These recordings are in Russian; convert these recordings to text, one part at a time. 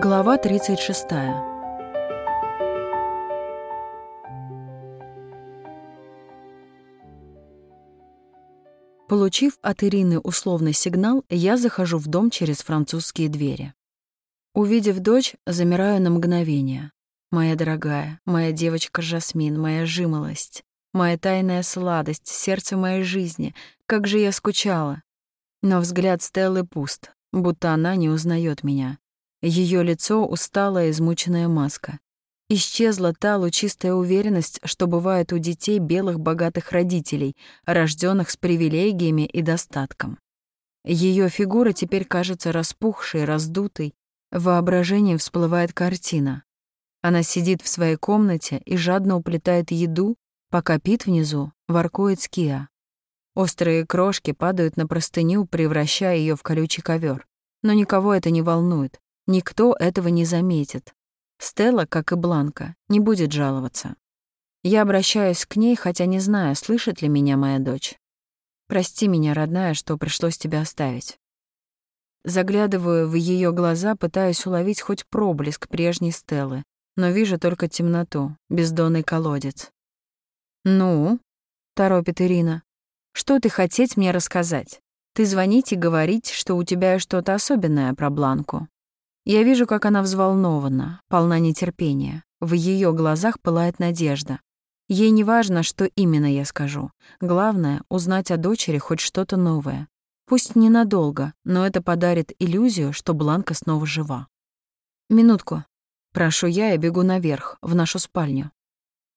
Глава 36. Получив от Ирины условный сигнал, я захожу в дом через французские двери. Увидев дочь, замираю на мгновение. Моя дорогая, моя девочка Жасмин, моя жимолость, моя тайная сладость, сердце моей жизни, как же я скучала. Но взгляд Стеллы пуст, будто она не узнает меня. Ее лицо — усталая, измученная маска. Исчезла та лучистая уверенность, что бывает у детей белых богатых родителей, рожденных с привилегиями и достатком. Ее фигура теперь кажется распухшей, раздутой. Воображением всплывает картина. Она сидит в своей комнате и жадно уплетает еду, пока Пит внизу воркует с Киа. Острые крошки падают на простыню, превращая ее в колючий ковер. Но никого это не волнует. Никто этого не заметит. Стелла, как и Бланка, не будет жаловаться. Я обращаюсь к ней, хотя не знаю, слышит ли меня моя дочь. Прости меня, родная, что пришлось тебя оставить. Заглядываю в ее глаза, пытаясь уловить хоть проблеск прежней Стеллы, но вижу только темноту, бездонный колодец. «Ну?» — торопит Ирина. «Что ты хотеть мне рассказать? Ты звонить и говорить, что у тебя что-то особенное про Бланку. Я вижу, как она взволнована, полна нетерпения. В ее глазах пылает надежда. Ей не важно, что именно я скажу. Главное — узнать о дочери хоть что-то новое. Пусть ненадолго, но это подарит иллюзию, что Бланка снова жива. «Минутку». Прошу я и бегу наверх, в нашу спальню.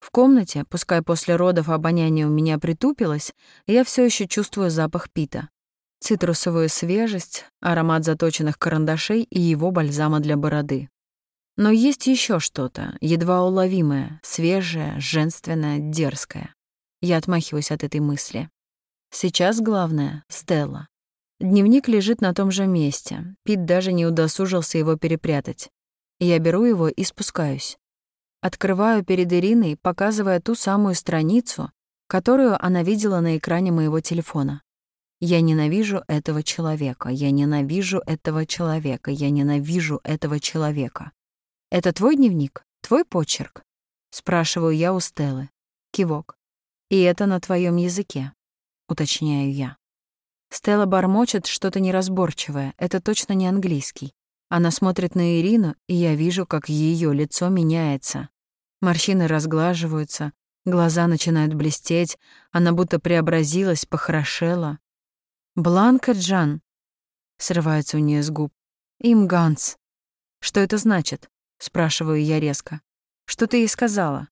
В комнате, пускай после родов обоняние у меня притупилось, я все еще чувствую запах пита цитрусовую свежесть, аромат заточенных карандашей и его бальзама для бороды. Но есть еще что-то, едва уловимое, свежее, женственное, дерзкое. Я отмахиваюсь от этой мысли. Сейчас главное — Стелла. Дневник лежит на том же месте. Пит даже не удосужился его перепрятать. Я беру его и спускаюсь. Открываю перед Ириной, показывая ту самую страницу, которую она видела на экране моего телефона. Я ненавижу этого человека, я ненавижу этого человека, я ненавижу этого человека. Это твой дневник? Твой почерк? Спрашиваю я у Стеллы. Кивок. И это на твоем языке, уточняю я. Стелла бормочет что-то неразборчивое, это точно не английский. Она смотрит на Ирину, и я вижу, как ее лицо меняется. Морщины разглаживаются, глаза начинают блестеть, она будто преобразилась, похорошела. «Бланка Джан», — срывается у нее с губ. «Им Ганс». «Что это значит?» — спрашиваю я резко. «Что ты ей сказала?»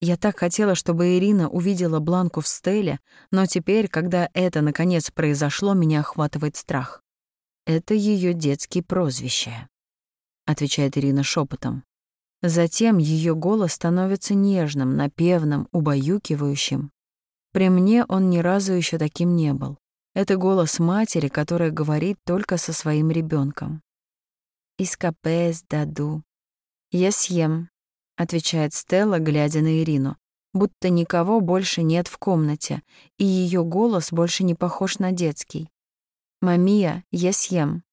Я так хотела, чтобы Ирина увидела Бланку в стеле, но теперь, когда это наконец произошло, меня охватывает страх. «Это ее детские прозвища», — отвечает Ирина шепотом. Затем ее голос становится нежным, напевным, убаюкивающим. При мне он ни разу еще таким не был. Это голос матери, которая говорит только со своим ребенком. «Искапес даду». «Я съем», — отвечает Стелла, глядя на Ирину, будто никого больше нет в комнате, и ее голос больше не похож на детский. «Мамия, я съем».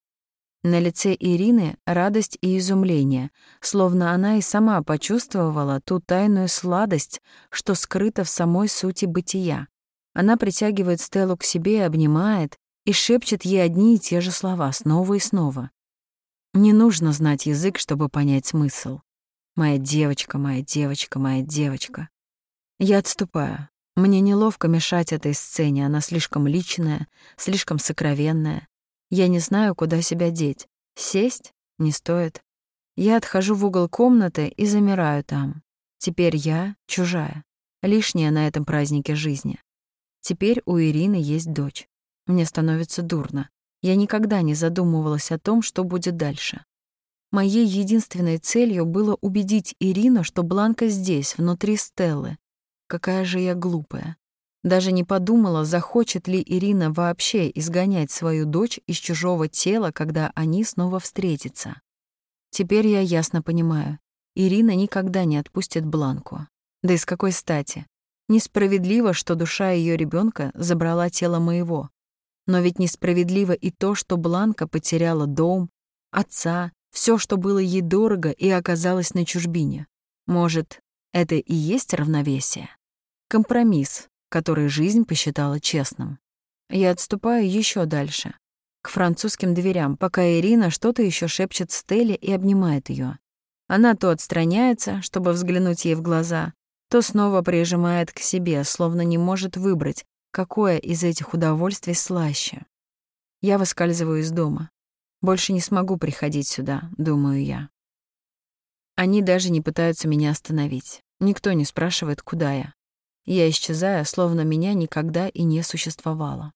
На лице Ирины радость и изумление, словно она и сама почувствовала ту тайную сладость, что скрыта в самой сути бытия. Она притягивает Стеллу к себе обнимает, и шепчет ей одни и те же слова снова и снова. Не нужно знать язык, чтобы понять смысл. «Моя девочка, моя девочка, моя девочка». Я отступаю. Мне неловко мешать этой сцене, она слишком личная, слишком сокровенная. Я не знаю, куда себя деть. Сесть? Не стоит. Я отхожу в угол комнаты и замираю там. Теперь я чужая, лишняя на этом празднике жизни. Теперь у Ирины есть дочь. Мне становится дурно. Я никогда не задумывалась о том, что будет дальше. Моей единственной целью было убедить Ирину, что Бланка здесь, внутри Стеллы. Какая же я глупая. Даже не подумала, захочет ли Ирина вообще изгонять свою дочь из чужого тела, когда они снова встретятся. Теперь я ясно понимаю. Ирина никогда не отпустит Бланку. Да и с какой стати? Несправедливо, что душа ее ребенка забрала тело моего. Но ведь несправедливо и то, что Бланка потеряла дом, отца, все, что было ей дорого и оказалось на чужбине. Может, это и есть равновесие? Компромисс, который жизнь посчитала честным. Я отступаю еще дальше, к французским дверям, пока Ирина что-то еще шепчет Стелле и обнимает ее. Она то отстраняется, чтобы взглянуть ей в глаза, то снова прижимает к себе, словно не может выбрать, какое из этих удовольствий слаще. Я выскальзываю из дома. Больше не смогу приходить сюда, думаю я. Они даже не пытаются меня остановить. Никто не спрашивает, куда я. Я исчезаю, словно меня никогда и не существовало.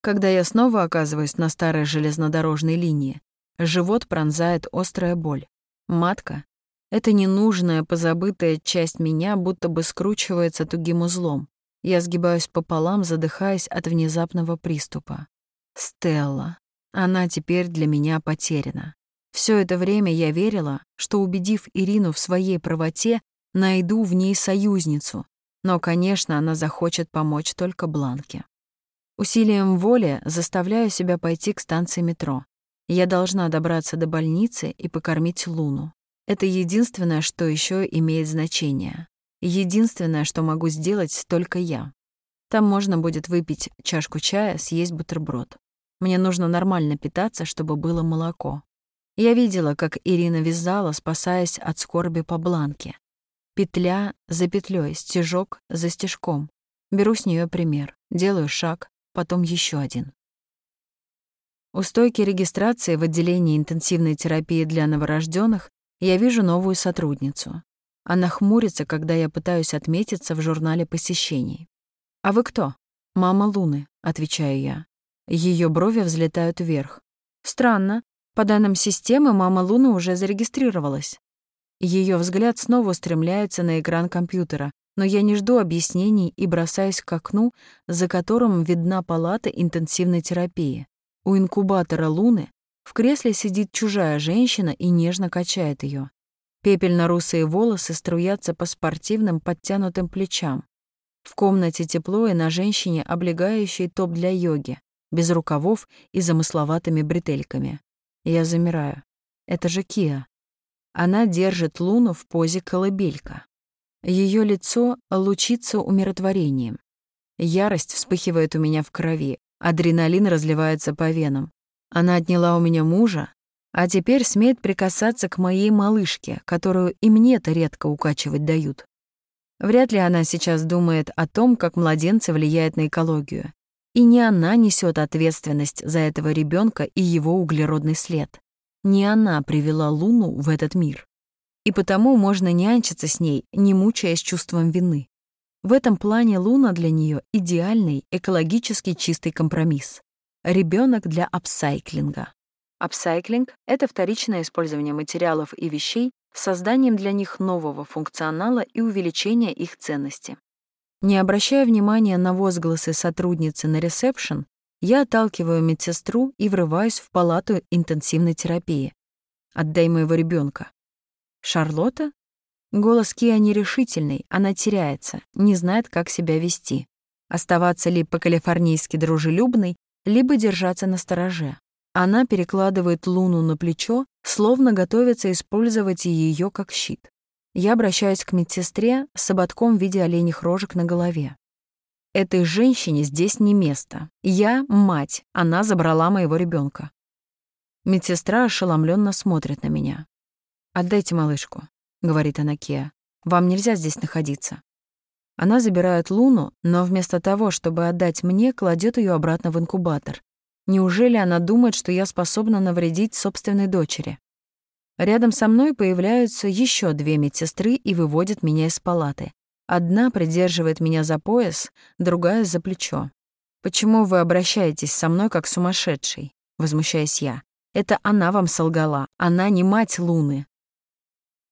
Когда я снова оказываюсь на старой железнодорожной линии, живот пронзает острая боль. Матка — это ненужная, позабытая часть меня, будто бы скручивается тугим узлом. Я сгибаюсь пополам, задыхаясь от внезапного приступа. Стелла. Она теперь для меня потеряна. Все это время я верила, что, убедив Ирину в своей правоте, найду в ней союзницу. Но, конечно, она захочет помочь только Бланке. Усилием воли заставляю себя пойти к станции метро. Я должна добраться до больницы и покормить Луну. Это единственное, что еще имеет значение. Единственное, что могу сделать только я. Там можно будет выпить чашку чая, съесть бутерброд. Мне нужно нормально питаться, чтобы было молоко. Я видела, как Ирина вязала, спасаясь от скорби по бланке. Петля за петлей, стежок за стежком. Беру с нее пример, делаю шаг, потом еще один. У стойки регистрации в отделении интенсивной терапии для новорожденных я вижу новую сотрудницу. Она хмурится, когда я пытаюсь отметиться в журнале посещений. «А вы кто?» «Мама Луны», — отвечаю я. Ее брови взлетают вверх. Странно. По данным системы, мама Луны уже зарегистрировалась. Ее взгляд снова устремляется на экран компьютера, но я не жду объяснений и бросаюсь к окну, за которым видна палата интенсивной терапии. У инкубатора Луны в кресле сидит чужая женщина и нежно качает ее. Пепельно-русые волосы струятся по спортивным подтянутым плечам. В комнате тепло и на женщине облегающий топ для йоги без рукавов и замысловатыми бретельками. Я замираю. Это же Киа. Она держит Луну в позе колыбелька. Ее лицо лучится умиротворением. Ярость вспыхивает у меня в крови, адреналин разливается по венам. Она отняла у меня мужа, а теперь смеет прикасаться к моей малышке, которую и мне-то редко укачивать дают. Вряд ли она сейчас думает о том, как младенцы влияют на экологию. И не она несет ответственность за этого ребенка и его углеродный след. Не она привела Луну в этот мир. И потому можно нянчиться с ней, не мучаясь чувством вины. В этом плане Луна для нее идеальный экологически чистый компромисс. Ребенок для апсайклинга. Апсайклинг — это вторичное использование материалов и вещей с созданием для них нового функционала и увеличения их ценности. Не обращая внимания на возгласы сотрудницы на ресепшн, я отталкиваю медсестру и врываюсь в палату интенсивной терапии. «Отдай моего ребенка. «Шарлотта?» Голос Киа нерешительный, она теряется, не знает, как себя вести. Оставаться ли по-калифорнийски дружелюбной, либо держаться на стороже. Она перекладывает Луну на плечо, словно готовится использовать ее как щит. Я обращаюсь к медсестре с ободком в виде оленьих рожек на голове. Этой женщине здесь не место. Я — мать, она забрала моего ребенка. Медсестра ошеломленно смотрит на меня. «Отдайте малышку», — говорит она Кеа. «Вам нельзя здесь находиться». Она забирает Луну, но вместо того, чтобы отдать мне, кладет ее обратно в инкубатор. Неужели она думает, что я способна навредить собственной дочери? Рядом со мной появляются еще две медсестры и выводят меня из палаты. Одна придерживает меня за пояс, другая — за плечо. «Почему вы обращаетесь со мной как сумасшедший?» — возмущаюсь я. «Это она вам солгала. Она не мать Луны».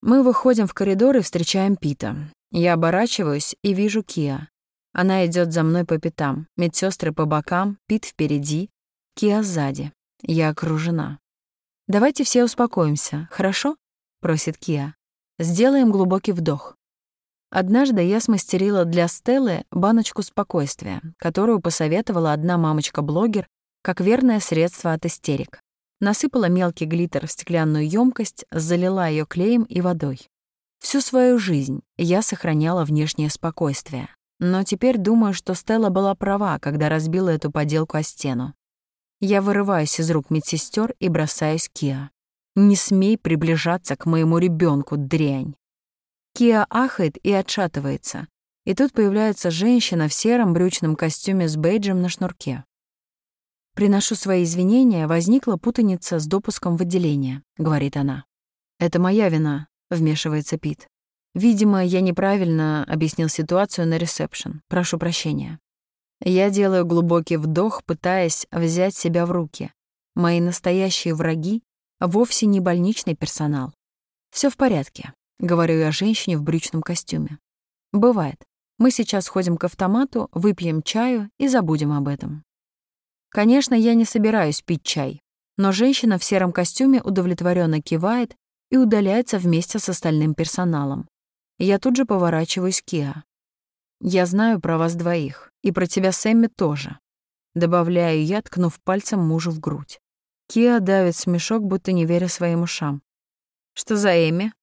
Мы выходим в коридор и встречаем Пита. Я оборачиваюсь и вижу Киа. Она идет за мной по пятам, медсестры по бокам, Пит впереди, Киа сзади. Я окружена. «Давайте все успокоимся, хорошо?» — просит Киа. «Сделаем глубокий вдох». Однажды я смастерила для Стеллы баночку спокойствия, которую посоветовала одна мамочка-блогер как верное средство от истерик. насыпала мелкий глиттер в стеклянную емкость, залила ее клеем и водой. Всю свою жизнь я сохраняла внешнее спокойствие, но теперь думаю, что Стелла была права, когда разбила эту поделку о стену. Я вырываюсь из рук медсестер и бросаюсь Киа. «Не смей приближаться к моему ребенку, дрянь!» Киа ахает и отшатывается. И тут появляется женщина в сером брючном костюме с бейджем на шнурке. «Приношу свои извинения, возникла путаница с допуском в отделение», — говорит она. «Это моя вина», — вмешивается Пит. «Видимо, я неправильно объяснил ситуацию на ресепшн. Прошу прощения». Я делаю глубокий вдох, пытаясь взять себя в руки. Мои настоящие враги вовсе не больничный персонал. Все в порядке», — говорю я женщине в брючном костюме. «Бывает. Мы сейчас ходим к автомату, выпьем чаю и забудем об этом». Конечно, я не собираюсь пить чай, но женщина в сером костюме удовлетворенно кивает и удаляется вместе с остальным персоналом. Я тут же поворачиваюсь к Киа. «Я знаю про вас двоих, и про тебя, Сэмми, тоже», добавляю я, ткнув пальцем мужу в грудь. Киа давит смешок, будто не веря своим ушам. «Что за Эми?»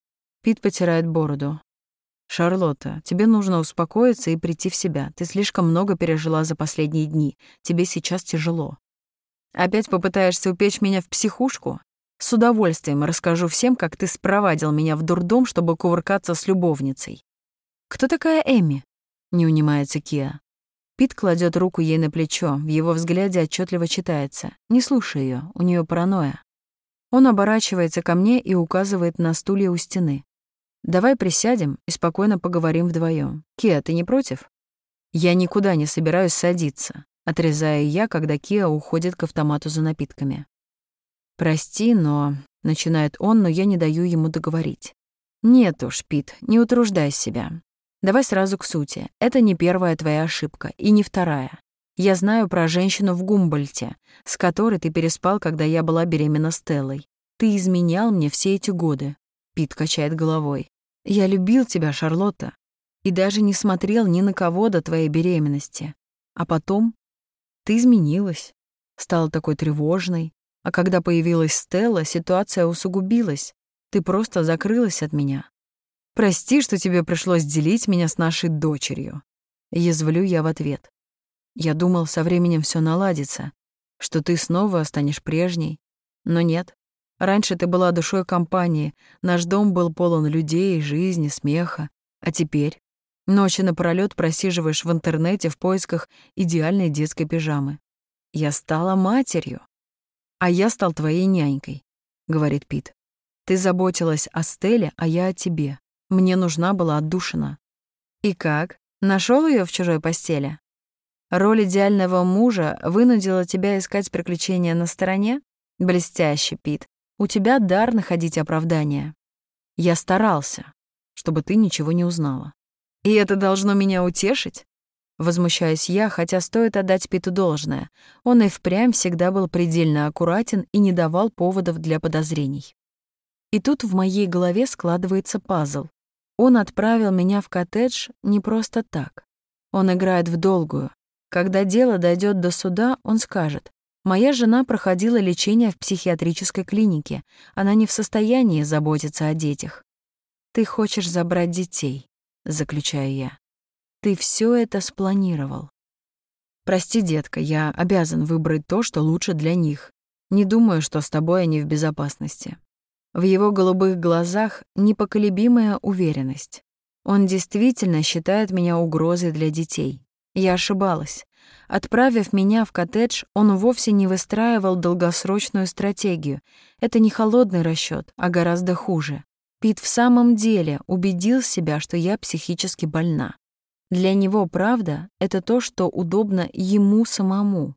Пит потирает бороду. «Шарлотта, тебе нужно успокоиться и прийти в себя. Ты слишком много пережила за последние дни. Тебе сейчас тяжело. Опять попытаешься упечь меня в психушку? С удовольствием расскажу всем, как ты спровадил меня в дурдом, чтобы кувыркаться с любовницей». «Кто такая Эми?» — не унимается Киа. Пит кладет руку ей на плечо, в его взгляде отчетливо читается. «Не слушай ее, у нее паранойя». Он оборачивается ко мне и указывает на стулья у стены. Давай присядем и спокойно поговорим вдвоем. Киа, ты не против? Я никуда не собираюсь садиться, отрезаю я, когда Киа уходит к автомату за напитками. Прости, но... Начинает он, но я не даю ему договорить. Нет уж, Пит, не утруждай себя. Давай сразу к сути. Это не первая твоя ошибка, и не вторая. Я знаю про женщину в Гумбольте, с которой ты переспал, когда я была беременна Стеллой. Ты изменял мне все эти годы. Пит качает головой. «Я любил тебя, Шарлотта, и даже не смотрел ни на кого до твоей беременности. А потом ты изменилась, стала такой тревожной, а когда появилась Стелла, ситуация усугубилась. Ты просто закрылась от меня. Прости, что тебе пришлось делить меня с нашей дочерью. Язвлю я в ответ. Я думал, со временем все наладится, что ты снова станешь прежней. Но нет. Раньше ты была душой компании, наш дом был полон людей, жизни, смеха. А теперь ночи напролёт просиживаешь в интернете в поисках идеальной детской пижамы. Я стала матерью. А я стал твоей нянькой, говорит Пит. Ты заботилась о Стелле, а я о тебе. Мне нужна была отдушина. И как? Нашел ее в чужой постели? Роль идеального мужа вынудила тебя искать приключения на стороне? Блестяще, Пит. У тебя дар находить оправдания. Я старался, чтобы ты ничего не узнала. И это должно меня утешить? Возмущаюсь я, хотя стоит отдать Питу должное. Он и впрямь всегда был предельно аккуратен и не давал поводов для подозрений. И тут в моей голове складывается пазл. Он отправил меня в коттедж не просто так. Он играет в долгую. Когда дело дойдет до суда, он скажет, Моя жена проходила лечение в психиатрической клинике. Она не в состоянии заботиться о детях. Ты хочешь забрать детей, заключаю я. Ты все это спланировал. Прости, детка, я обязан выбрать то, что лучше для них. Не думаю, что с тобой они в безопасности. В его голубых глазах непоколебимая уверенность. Он действительно считает меня угрозой для детей. Я ошибалась. Отправив меня в коттедж, он вовсе не выстраивал долгосрочную стратегию. Это не холодный расчет, а гораздо хуже. Пит в самом деле убедил себя, что я психически больна. Для него правда — это то, что удобно ему самому.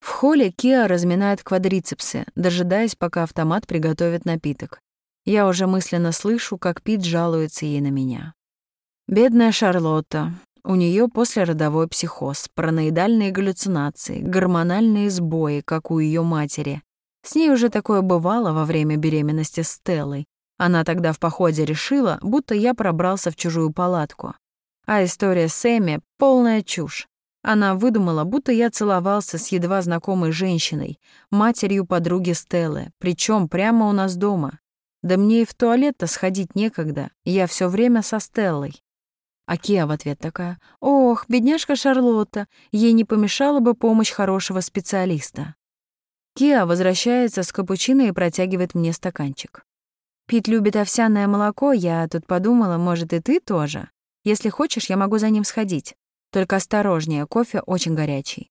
В холле Киа разминает квадрицепсы, дожидаясь, пока автомат приготовит напиток. Я уже мысленно слышу, как Пит жалуется ей на меня. «Бедная Шарлотта, у нее послеродовой психоз, параноидальные галлюцинации, гормональные сбои, как у ее матери. С ней уже такое бывало во время беременности с Стеллой. Она тогда в походе решила, будто я пробрался в чужую палатку. А история с Эми — полная чушь. Она выдумала, будто я целовался с едва знакомой женщиной, матерью подруги Стеллы, причем прямо у нас дома. Да мне и в туалет-то сходить некогда, я все время со Стеллой. А Киа в ответ такая, «Ох, бедняжка Шарлотта, ей не помешала бы помощь хорошего специалиста». Киа возвращается с капучино и протягивает мне стаканчик. Пит любит овсяное молоко, я тут подумала, может, и ты тоже? Если хочешь, я могу за ним сходить. Только осторожнее, кофе очень горячий.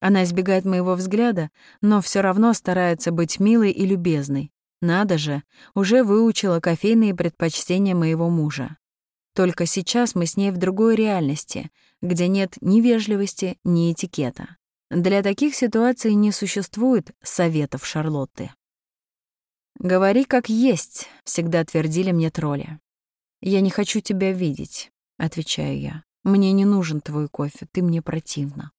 Она избегает моего взгляда, но все равно старается быть милой и любезной. Надо же, уже выучила кофейные предпочтения моего мужа. Только сейчас мы с ней в другой реальности, где нет ни вежливости, ни этикета. Для таких ситуаций не существует советов Шарлотты. «Говори как есть», — всегда твердили мне тролли. «Я не хочу тебя видеть», — отвечаю я. «Мне не нужен твой кофе, ты мне противна».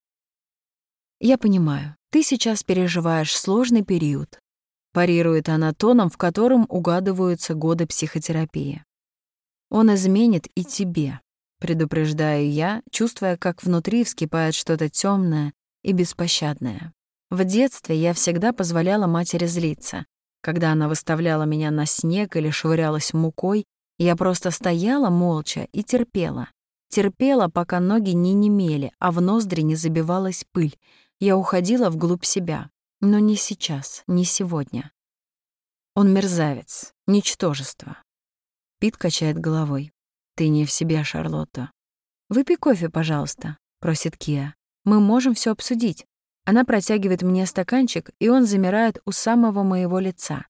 «Я понимаю, ты сейчас переживаешь сложный период», — парирует она тоном, в котором угадываются годы психотерапии. «Он изменит и тебе», — предупреждаю я, чувствуя, как внутри вскипает что-то темное и беспощадное. В детстве я всегда позволяла матери злиться, когда она выставляла меня на снег или швырялась мукой, я просто стояла молча и терпела. Терпела, пока ноги не немели, а в ноздри не забивалась пыль. Я уходила вглубь себя. Но не сейчас, не сегодня. Он мерзавец, ничтожество. Пит качает головой. «Ты не в себе, Шарлотта». «Выпей кофе, пожалуйста», — просит Кия. «Мы можем все обсудить. Она протягивает мне стаканчик, и он замирает у самого моего лица.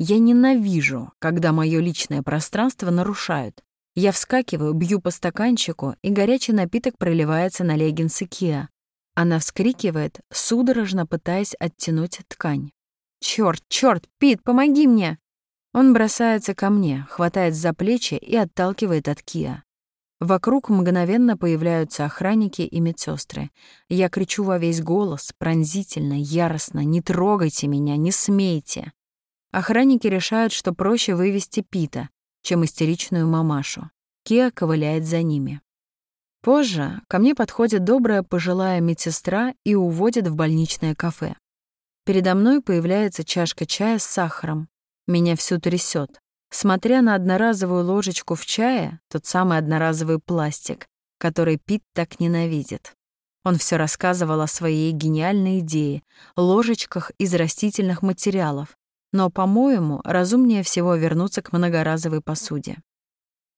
Я ненавижу, когда мое личное пространство нарушают. Я вскакиваю, бью по стаканчику, и горячий напиток проливается на леггинсы Киа. Она вскрикивает, судорожно пытаясь оттянуть ткань. «Чёрт, чёрт, Пит, помоги мне!» Он бросается ко мне, хватает за плечи и отталкивает от Киа. Вокруг мгновенно появляются охранники и медсестры. Я кричу во весь голос, пронзительно, яростно «Не трогайте меня, не смейте!» Охранники решают, что проще вывести Пита, чем истеричную мамашу. Киа ковыляет за ними. Позже ко мне подходит добрая пожилая медсестра и уводит в больничное кафе. Передо мной появляется чашка чая с сахаром. Меня всю трясет. Смотря на одноразовую ложечку в чае, тот самый одноразовый пластик, который Пит так ненавидит. Он все рассказывал о своей гениальной идее — ложечках из растительных материалов, но, по-моему, разумнее всего вернуться к многоразовой посуде.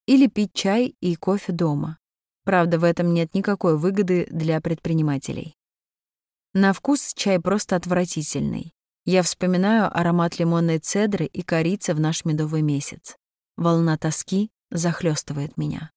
Или пить чай и кофе дома. Правда, в этом нет никакой выгоды для предпринимателей. На вкус чай просто отвратительный. Я вспоминаю аромат лимонной цедры и корицы в наш медовый месяц. Волна тоски захлестывает меня.